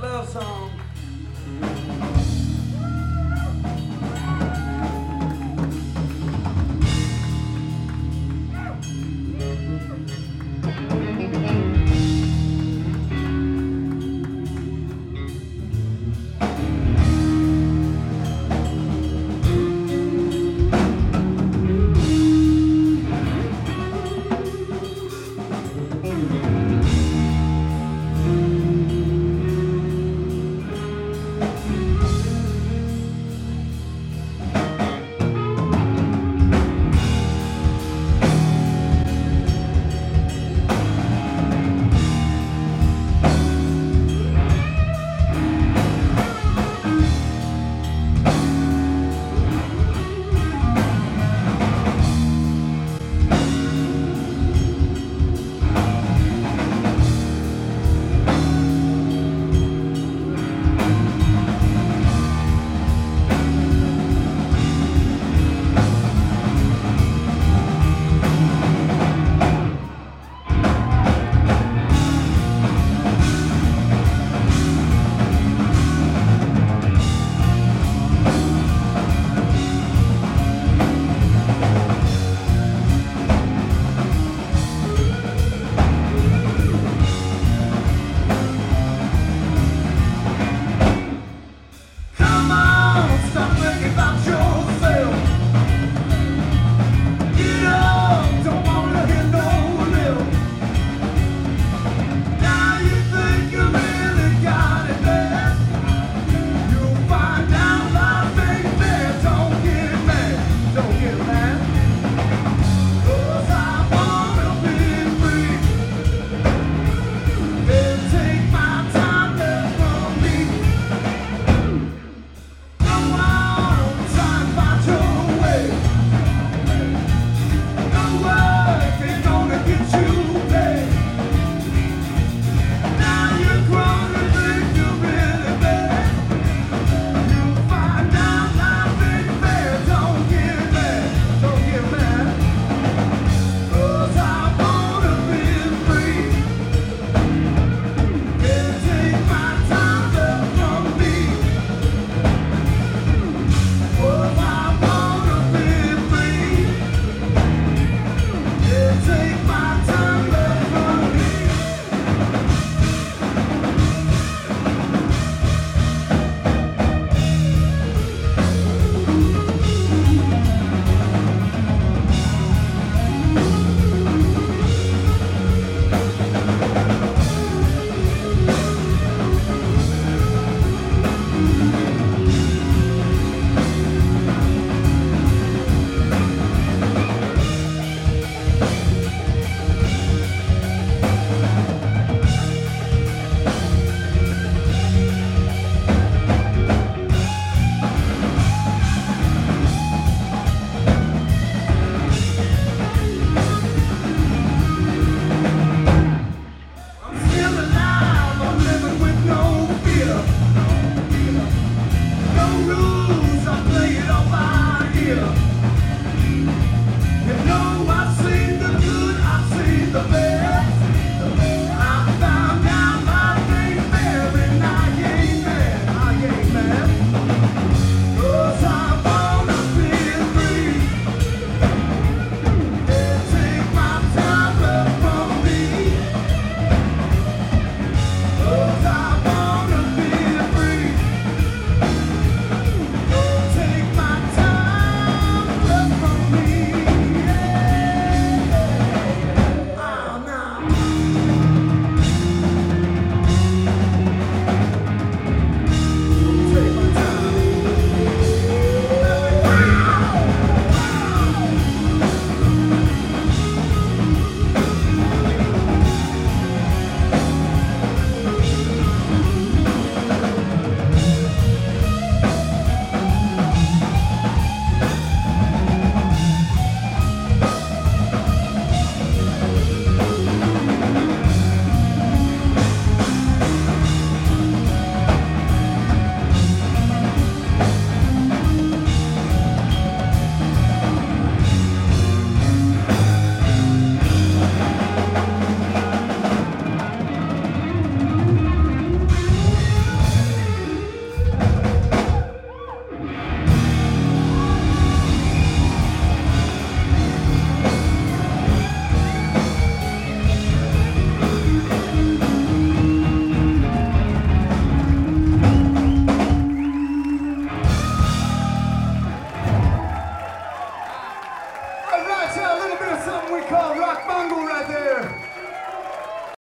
love song.